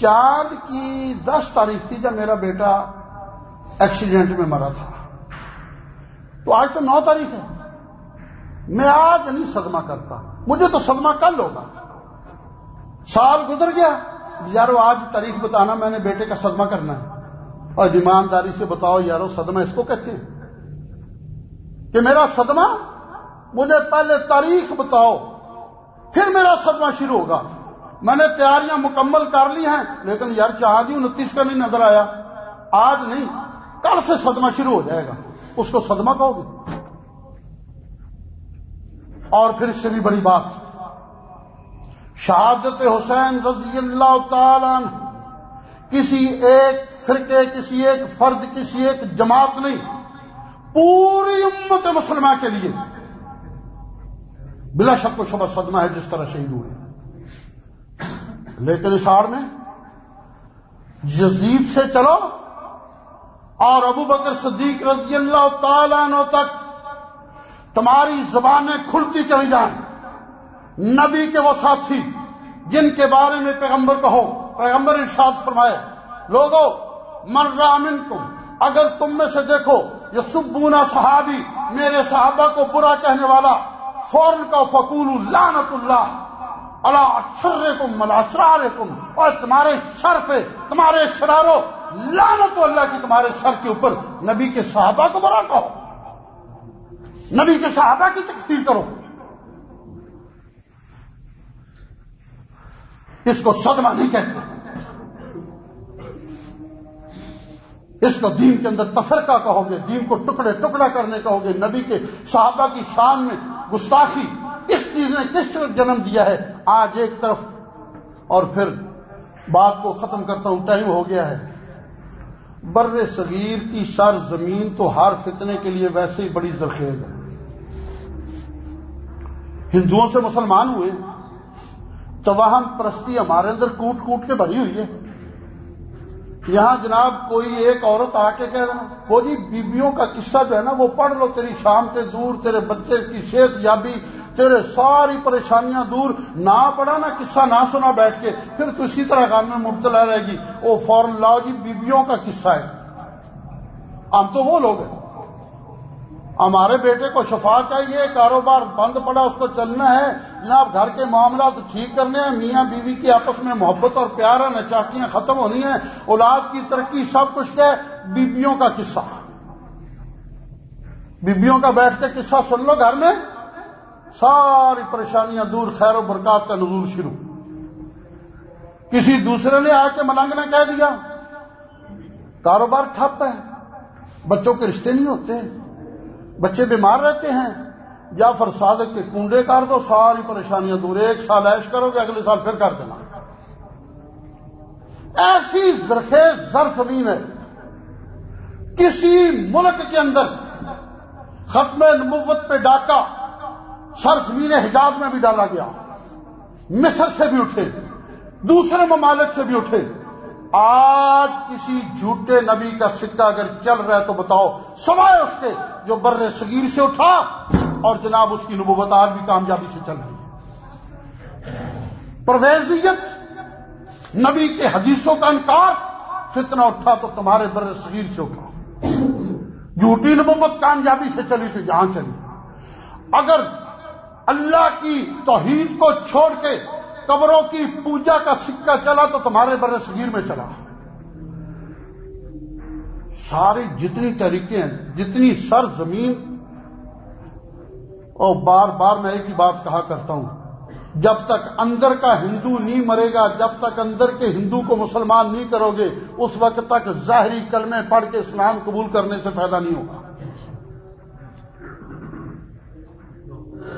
چاند کی دس تاریخ تھی جب میرا بیٹا ایکسیڈنٹ میں مرا تھا۔ تو آج تو نو تاریخ ہے۔ میں آج نہیں صدمہ کرتا۔ مجھے تو صدمہ کل ہوگا۔ سال گزر گیا۔ یارو، آج تاریخ بتانا، میں نے بیٹے کا صدمہ کرنا ہے۔ اور ایمانداری سے بتاؤ یارو صدمہ اس کو کہتے ہیں کہ میرا صدمہ مجھے پہلے تاریخ بتاؤ، پھر میرا صدمہ شروع ہوگا۔ میں نے تیاریاں مکمل کر لی ہیں، لیکن یار چاہی انتیس کا نہیں نظر آیا، آج نہیں، کل سے صدمہ شروع ہو جائے گا۔ اس کو صدمہ کہو گے۔ اور پھر اس سے بھی بڑی بات، شہادت حسین رضی اللہ تعالی کسی ایک فرقے کسی ایک، فرد کسی ایک، جماعت نہیں، پوری امت مسلمہ کے لیے۔ بلا شک و شبہ صدمہ ہے جس طرح شہید ہوئے۔ لیکن اس آڑ میں جزید سے چلو اور ابو بکر صدیق رضی اللہ تعالیٰ عنہ تک تمہاری زبانیں کھلتی چلی جائیں۔ نبی کے وہ ساتھی جن کے بارے میں پیغمبر کہو، پیغمبر ارشاد فرمائے لوگوں من رامن تم اگر تم میں سے دیکھو یہ سبونا صحابی، میرے صحابہ کو برا کہنے والا فورن کا فکول لانت اللہ۔ اللہ شر کم اللہ کم اور تمہارے شر پہ، تمہارے شراروں لانت اللہ کی تمہارے سر کے اوپر نبی کے صحابہ کو برا کہو۔ نبی کے صحابہ کی تکفیر کرو۔ اس کو صدمہ نہیں کہتے۔ اس کو دین کے اندر تفرقہ کہو گے، دین کو ٹکڑے ٹکڑا کرنے کہو گے، نبی کے صحابہ کی شان میں گستاخی، اس چیز نے کس جنم دیا ہے؟ آج ایک طرف اور پھر بات کو ختم کرتا ہوں، ٹائم ہو گیا ہے۔ بر صغیر کی سر زمین تو ہر فتنے کے لیے ویسے ہی بڑی زرخیز ہے۔ ہندوؤں سے مسلمان ہوئے توہم پرستی ہمارے اندر کوٹ کوٹ کے بھری ہوئی ہے۔ یہاں جناب کوئی ایک عورت آ کے کہہ رہا وہ جی بیویوں کا قصہ جو ہے نا، وہ پڑھ لو، تیری شام سے دور، تیرے بچے کی صحت یابی، تیرے ساری پریشانیاں دور، نہ پڑھا نا قصہ، نہ سنا، بیٹھ کے، پھر تو اسی طرح کام میں مبتلا رہے گی۔ وہ فورن لاؤ جی بیویوں کا قصہ ہے۔ ہم تو وہ لوگ ہیں۔ ہمارے بیٹے کو شفا چاہیے، کاروبار بند پڑا، اس کو چلنا ہے جناب گھر کے معاملات ٹھیک کرنے ہیں، میاں بیوی کی آپس میں محبت اور پیار ہے، نچاکیاں ختم ہونی ہیں، اولاد کی ترقی سب کچھ کیا بیبیوں کا قصہ۔ بیبیوں کا بیٹھ کے قصہ سن لو گھر میں۔ ساری پریشانیاں دور، خیر و برکات کا نزول شروع۔ کسی دوسرے نے آ کے ملنگ نے کہہ دیا۔ کاروبار ٹھپ ہے، بچوں کے رشتے نہیں ہوتے۔ بچے بیمار رہتے ہیں یا فرسادت کے کنڈے کر دو، ساری پریشانیاں دور، ایک سال ایش کرو گے، اگلے سال پھر کر دینا۔ ایسی زرخیز زر زمین ہے، کسی ملک کے اندر ختم نبوت پہ ڈاکہ سر زمین حجاز میں بھی ڈالا گیا، مصر سے بھی اٹھے، دوسرے ممالک سے بھی اٹھے۔ آج کسی جھوٹے نبی کا سکہ اگر چل رہا ہے تو بتاؤ، سوائے اس کے جو بر صغیر سے اٹھا اور جناب اس کی نبوت آج بھی کامیابی سے چل رہی ہے۔ پرویزیت، نبی کے حدیثوں کا انکار، فتنہ اٹھا تو تمہارے بر صغیر سے اٹھا۔ جھوٹی نبوت کامیابی سے چلی تو جہاں چلی۔ اگر اللہ کی توحید کو چھوڑ کے قبروں کی پوجا کا سکہ چلا تو تمہارے بر صغیر میں چلا۔ ساری جتنی طریقے ہیں، جتنی سر زمین، اور بار بار میں ایک ہی بات کہا کرتا ہوں۔ جب تک اندر کا ہندو نہیں مرے گا، جب تک اندر کے ہندو کو مسلمان نہیں کرو گے، اس وقت تک ظاہری کلمے پڑھ کے اسلام قبول کرنے سے فائدہ نہیں ہوگا۔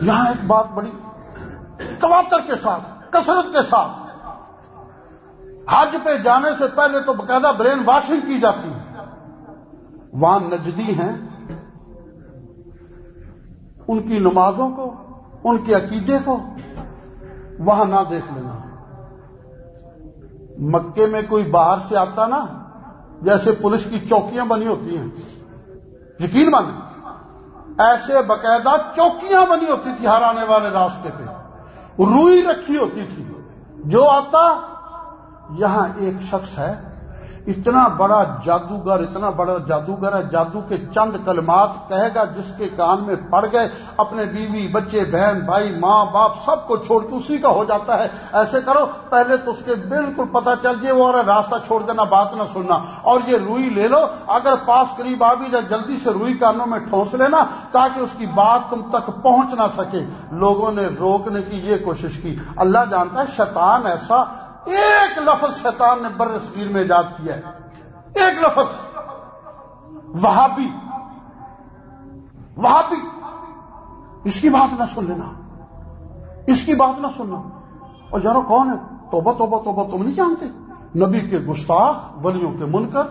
یہاں ایک بات بڑی تواتر کے ساتھ۔ کثرت کے ساتھ۔ حج پہ جانے سے پہلے تو باقاعدہ برین واشنگ کی جاتی ہے۔ وہاں نجدی ہیں۔ ان کی نمازوں کو، ان کے عقیدے کو وہاں نہ دیکھ لینا۔ مکے میں کوئی باہر سے آتا نا، جیسے پولیس کی چوکیاں بنی ہوتی ہیں۔ یقین مانے ایسے باقاعدہ چوکیاں بنی ہوتی تھی ہر آنے والے راستے پہ۔ روئی رکھی ہوتی تھی۔ جو آتا یہاں ایک شخص ہے اتنا بڑا جادوگر، اتنا بڑا جادوگر ہے، جادو کے چند کلمات کہے گا، جس کے کان میں پڑ گئے، اپنے بیوی، بچے، بہن، بھائی، ماں، باپ، سب کو چھوڑ کے اسی کا ہو جاتا ہے۔ ایسے کرو، پہلے تو اس کے بالکل پتا چل جائے، وہ راستہ چھوڑ دینا، بات نہ سننا۔ اور یہ روئی لے لو، اگر پاس قریب آ بھی جائے، جلدی سے روئی کانوں میں ٹھونس لینا، تاکہ اس کی بات تم تک پہنچ نہ سکے۔ لوگوں نے روکنے کی یہ کوشش کی۔ اللہ جانتا ہے، شیطان ایسا ایک لفظ شیطان نے بر صغیر میں ایجاد کیا ہے۔ ایک لفظ۔ وہابی۔ وہابی۔ اس کی بات نہ سن لینا۔ اس کی بات نہ سننا۔ اور ذرا کون ہے؟ توبہ توبہ توبہ۔ تم نہیں جانتے؟ نبی کے گستاخ، ولیوں کے منکر۔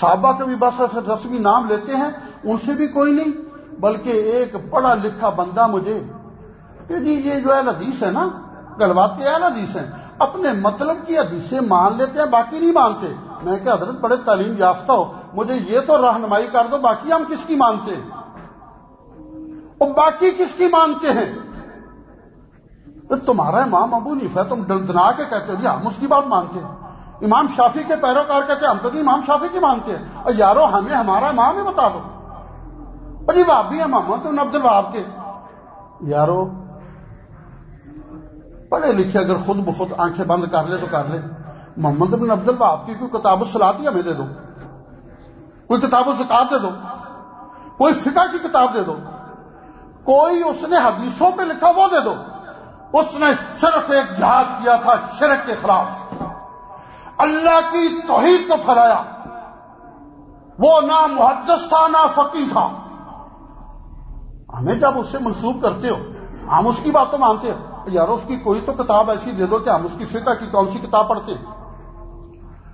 صحابہ کے بھی بس رسمی نام لیتے ہیں، ان سے بھی کوئی نہیں، بلکہ ایک پڑھا لکھا بندہ مجھے، کہ جی یہ جو ہے حدیث ہے نا گلواتے ہیں حدیث ہیں اپنے مطلب کی حدیثیں مان لیتے ہیں، باقی نہیں مانتے۔ میں کہ حضرت، بڑے تعلیم یافتہ ہو۔ مجھے یہ تو رہنمائی کر دو، باقی ہم کس کی مانتے ہیں؟ اور باقی کس کی مانتے ہیں؟ تو تمہارا امام ابو نیف ہے تم ڈنتنا کے کہتے ہو جی ہم اس کی بات مانتے ہیں۔ امام شافی کے پیروکار کہتے ہیں، ہم تو نہیں امام شافی کی مانتے ہیں۔ اور یارو، ہمیں ہمارا امام ہی بتا دو۔ اور جی بھی ہیں محمد عبد الواب کے۔ یارو پڑھے لکھے اگر خود بخود آنکھیں بند کر لے تو کر لے۔ محمد بن عبد الواب کی کوئی کتاب و سلاتی ہمیں دے دو۔ کوئی کتاب و زکات دے دو۔ کوئی فقہ کی کتاب دے دو۔ کوئی اس نے حدیثوں پہ لکھا وہ دے دو۔ اس نے صرف ایک جہاد کیا تھا، شرک کے خلاف۔ اللہ کی توحید کو پھیلایا۔ وہ نہ محدث تھا، نہ فقی تھا۔ ہمیں جب اسے منسوخ کرتے ہو، ہم اس کی بات تو مانتے ہو۔ یار اس کی کوئی تو کتاب ایسی دے دو کہ ہم اس کی فقہ کی کون سی کتاب پڑھتے ہیں؟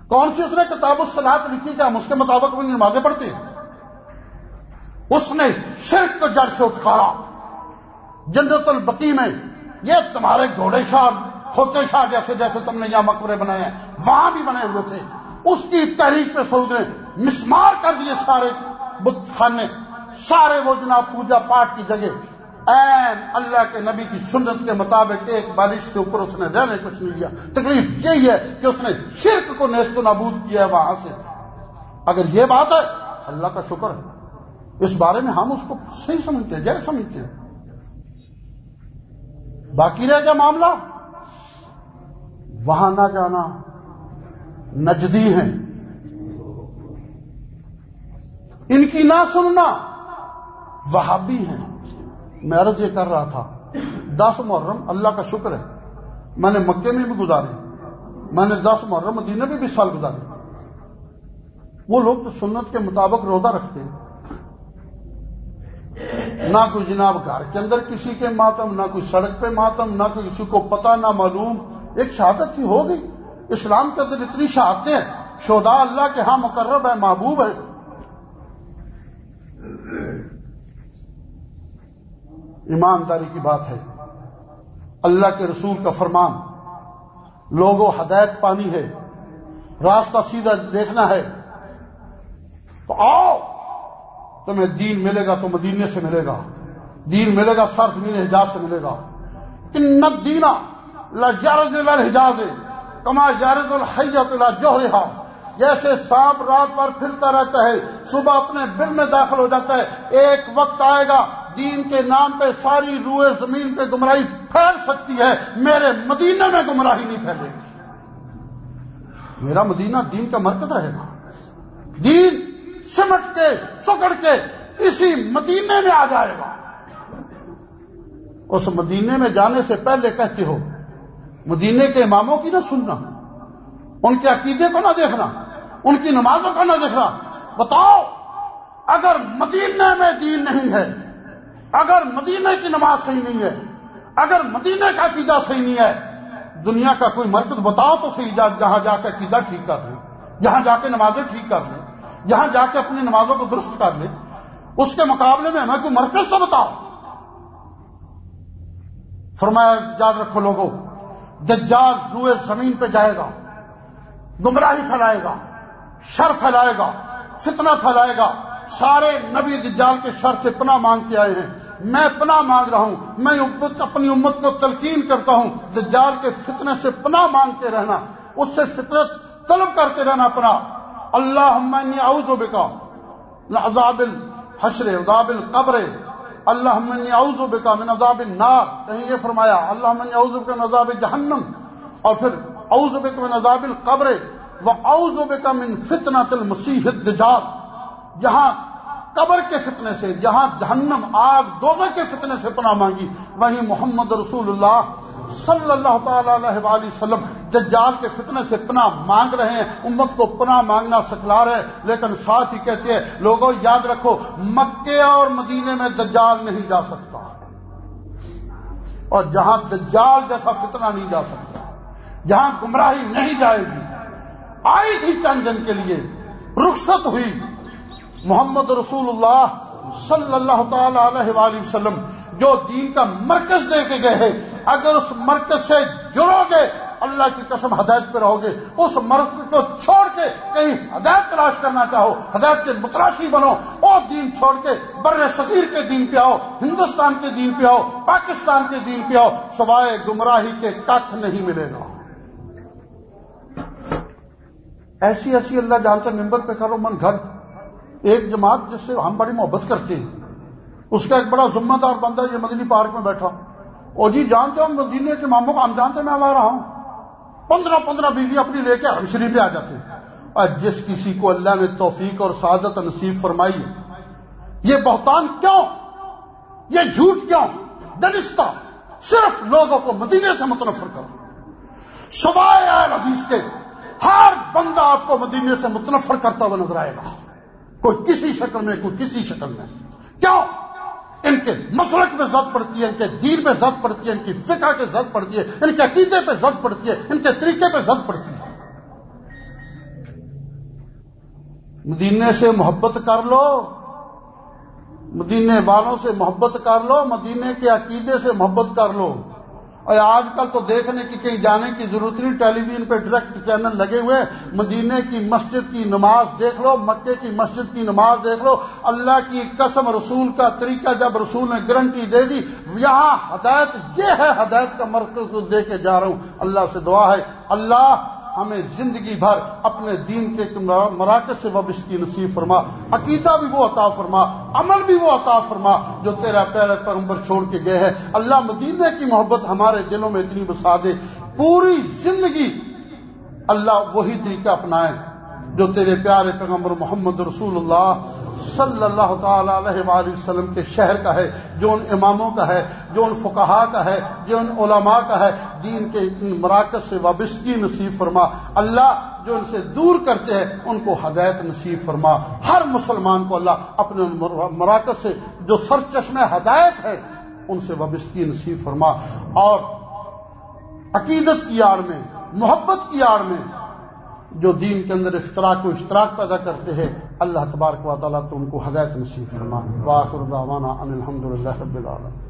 کون سی اس نے کتاب الصلاط لکھی کہ ہم اس کے مطابق اپنی نمازیں پڑھتے ہیں؟ اس نے شرک کو جڑ سے اٹھارا جنرت البقی میں یہ تمہارے گھوڑے شاہ کھوتے شاہ جیسے جیسے تم نے یہاں مقبرے بنائے ہیں، وہاں بھی بنے ہوئے تھے۔ اس کی تحریک پہ سعود نے مسمار کر دیے سارے بت خانے، سارے وہ جناب پوجا پاٹ کی جگہ۔ این اللہ کے نبی کی سنت کے مطابق ایک بارش کے اوپر اس نے رہنے کچھ نہیں لیا تکلیف یہی ہے کہ اس نے شرک کو نیست و نابود کیا ہے وہاں سے۔ اگر یہ بات ہے، اللہ کا شکر ہے۔ اس بارے میں ہم اس کو صحیح سمجھتے ہیں جیسے سمجھتے ہیں۔ باقی رہ گیا معاملہ۔ وہاں نہ جانا۔ نجدی ہیں۔ ان کی نہ سننا۔ وہابی ہیں۔ میں عرض یہ کر رہا تھا، دس محرم اللہ کا شکر ہے۔ میں نے مکے میں بھی گزارے میں نے دس محرم مدینہ میں بھی سال گزارے وہ لوگ تو سنت کے مطابق روزہ رکھتے ہیں۔ نہ کوئی جناب گھر کے اندر کسی کے ماتم، نہ کوئی سڑک پہ ماتم، نہ کوئی کسی کو پتا نہ معلوم۔ ایک شہادت ہی ہو گئی۔ اسلام کے اندر اتنی شہادتیں ہیں۔ شودا اللہ کے ہاں مقرب ہے محبوب ہے ایمانداری کی بات ہے۔ اللہ کے رسول کا فرمان، لوگوں ہدایت پانی ہے، راستہ سیدھا دیکھنا ہے۔ تو آؤ، تمہیں دین ملے گا تو مدینے سے ملے گا۔ دین ملے گا سر زمین حجاز سے ملے گا۔ ان دینا لجارد الحجاز کما جارد الحیت جوہرہا جیسے سانپ رات پر پھرتا رہتا ہے، صبح اپنے بل میں داخل ہو جاتا ہے، ایک وقت آئے گا، دین کے نام پہ ساری روئے زمین پہ گمراہی پھیل سکتی ہے، میرے مدینہ میں گمراہی نہیں پھیلے گی۔ میرا مدینہ دین کا مرکز رہے گا دین سمٹ کے، سکڑ کے اسی مدینے میں آ جائے گا۔ اس مدینے میں جانے سے پہلے کہتے ہو مدینے کے اماموں کی نہ سننا، ان کے عقیدے کو نہ دیکھنا۔ ان کی نمازوں کو نہ دیکھنا بتاؤ، اگر مدینے میں دین نہیں ہے، اگر مدینے کی نماز صحیح نہیں ہے، اگر مدینے کا عقیدہ صحیح نہیں ہے، دنیا کا کوئی مرکز بتاؤ تو صحیح جہاں جا کے عقیدہ ٹھیک کر لیں، جہاں جا کے نمازیں ٹھیک کر لیں، جہاں جا کے اپنی نمازوں کو درست کر لے اس کے مقابلے میں ہمیں کوئی مرکز تو بتاؤ۔ فرمایا، یاد رکھو لوگوں، دجال روئے زمین پہ جائے گا، گمراہی پھیلائے گا۔ شر پھیلائے گا، فتنہ پھیلائے گا۔ سارے نبی دجال کے شر سے پناہ مانگ کے آئے ہیں۔ میں پناہ مانگ رہا ہوں، میں اپنی امت کو تلقین کرتا ہوں۔ دجال کے فتنے سے پناہ مانگتے رہنا، اس سے فطرت طلب کرتے رہنا پناہ اللہ اعوذ بکا عذاب الحشر، عذاب القبر۔ اللہ اعوذ بکا من عذاب النار۔ کہیں یہ فرمایا اللہ اعوذ بکا من عذاب جہنم۔ اور پھر اعوذ بکا من عذاب القبر۔ و اعوذ بکا من فتنة المسیح الدجال جہاں قبر کے فتنے سے، جہاں جہنم، آگ دوزہ کے فتنے سے پناہ مانگی، وہیں محمد رسول اللہ صلی اللہ تعالی علیہ وآلہ وسلم دجال کے فتنے سے پناہ مانگ رہے ہیں، امت کو پناہ مانگنا سکھلا رہے لیکن ساتھ ہی کہتے ہیں، لوگوں یاد رکھو مکے اور مدینے میں دجال نہیں جا سکتا۔ اور جہاں دجال جیسا فتنہ نہیں جا سکتا، جہاں گمراہی نہیں جائے گی آئی تھی چند دن کے لیے، رخصت ہوئی۔ محمد رسول اللہ صلی اللہ تعالی علیہ وآلہ وسلم جو دین کا مرکز دے کے گئے ہیں، اگر اس مرکز سے جڑو گے، اللہ کی قسم ہدایت پہ رہو گے۔ اس مرکز کو چھوڑ کے کہیں ہدایت تلاش کرنا چاہو، ہدایت کے متراشی بنو اور دین چھوڑ کے بر صغیر کے دین پہ آؤ، ہندوستان کے دین پہ آؤ، پاکستان کے دین پہ آؤ، سوائے گمراہی کے کھ نہیں ملے گا۔ ایسی ایسی اللہ جانتا ممبر پہ کرو، من گھر۔ ایک جماعت جس سے ہم بڑی محبت کرتے ہیں۔ اس کا ایک بڑا ذمہ دار بندہ یہ مدنی پارک میں بیٹھا۔ اور جی جانتے ہو، مدینے کے ماموں کو ہم جانتے میں آ رہا ہوں۔ پندرہ پندرہ بیوی اپنی لے کے ہم شریف پہ آ جاتے ہیں۔ اور جس کسی کو اللہ نے توفیق اور سعادت نصیب فرمائی ہے۔ یہ بہتان کیوں؟ یہ جھوٹ کیوں؟ دنستہ صرف لوگوں کو مدینے سے متنفر کرو۔ سوائے حدیث کے ہر بندہ آپ کو مدینے سے متنفر کرتا ہوا نظر آئے گا۔ کوئی کسی شکل میں، کوئی کسی شکل میں۔ کیوں؟ ان کے مسلک میں زد پڑتی ہے، ان کے دین پہ زد پڑتی ہے، ان کی فکر کے زد پڑتی ہے، ان کے عقیدے پہ زد پڑتی ہے، ان کے طریقے پہ زد پڑتی ہے۔ مدینے سے محبت کر لو، مدینے والوں سے محبت کر لو، مدینے کے عقیدے سے محبت کر لو۔ اور آج کل تو دیکھنے کی کہیں جانے کی ضرورت نہیں، ٹیلی ویژن پہ ڈائریکٹ چینل لگے ہوئے مدینے کی مسجد کی نماز دیکھ لو مکے کی مسجد کی نماز دیکھ لو۔ اللہ کی قسم رسول کا طریقہ جب رسول نے گارنٹی دے دی، یہاں ہدایت یہ ہے، ہدایت کا مرکز دے کے جا رہا ہوں۔ اللہ سے دعا ہے، اللہ ہمیں زندگی بھر اپنے دین کے مراکز سے وابستگی نصیب فرما، عقیدہ بھی وہ عطا فرما، عمل بھی وہ عطا فرما جو تیرا پیر پیغمبر چھوڑ کے گئے ہیں۔ اللہ مدینہ کی محبت ہمارے دلوں میں اتنی بسا دے، پوری زندگی اللہ وہی طریقہ اپنائے جو تیرے پیارے پیغمبر محمد رسول اللہ صلی اللہ تعالی علیہ وآلہ وسلم کے شہر کا ہے، جو ان اماموں کا ہے، جو ان فقہا کا ہے، جو ان علماء کا ہے، دین کے ان مراکز سے وابستگی نصیب فرما۔ اللہ جو ان سے دور کرتے ہیں، ان کو ہدایت نصیب فرما۔ ہر مسلمان کو اللہ اپنے مراکز سے جو سرچشمے ہدایت ہے، ان سے وابستگی نصیب فرما۔ اور عقیدت کی آڑ میں، محبت کی آڑ میں جو دین کے اندر اشتراک کو اشتراک پیدا کرتے ہیں، اللہ تبارک و تعالیٰ تو ان کو ہدایت نصیب فرما۔ واخر الحمد للہ رب العالمین۔